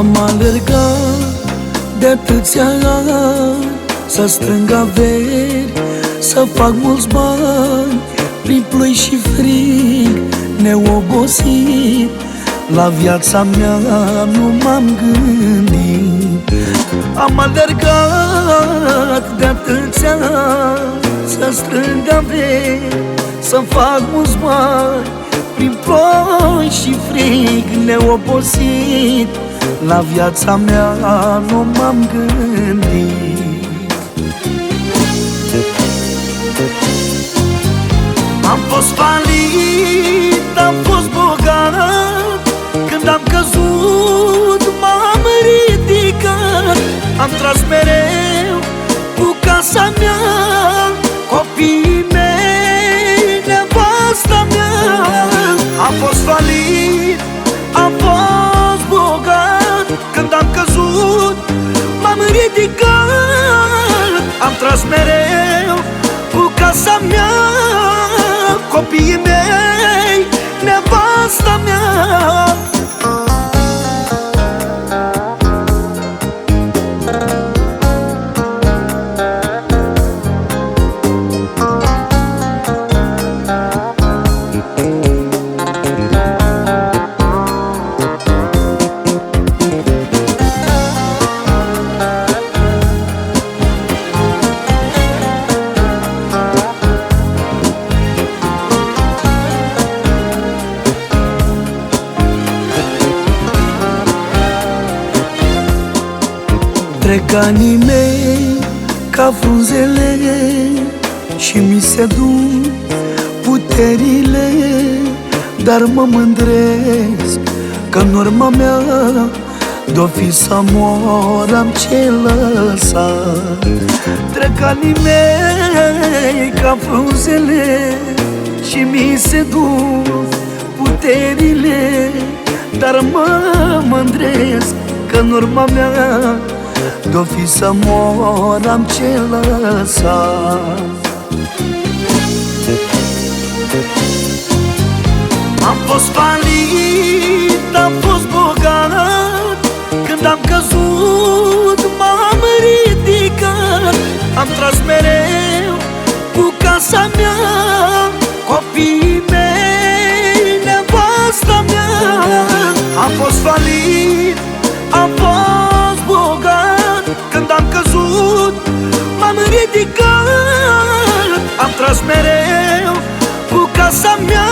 Am alergat de atâția ani Să strâng averi, să fac mulți bani Prin ploi și frig, neobosit. La viața mea nu m-am gândit. Am alergat de atâția ani Să strâng averi, să fac mulți bani Prin ploi și frig, neobosit la viața mea nu m-am gândit. Am fost falit, m-am ridicat. Am tras mereu cu casa mea Copiii mei, Trec anii mei ca frunzele Și mi se duc puterile Dar mă mândresc că în urma mea De-o fi să mor am ce lăsat. Trec anii mei ca frunzele Și mi se duc puterile Dar mă mândresc că în urma mea de-o fi să mor am ce lăsat Am fost falit, am fost bogat. Când am căzut m-am ridicat. Am tras mereu cu casa mea. Copiii mei, nevasta mea. Am fost falit, ridicat. Am tras mereu cu casa mea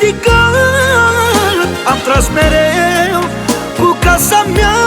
ridicat. Am tras mereu cu casa mea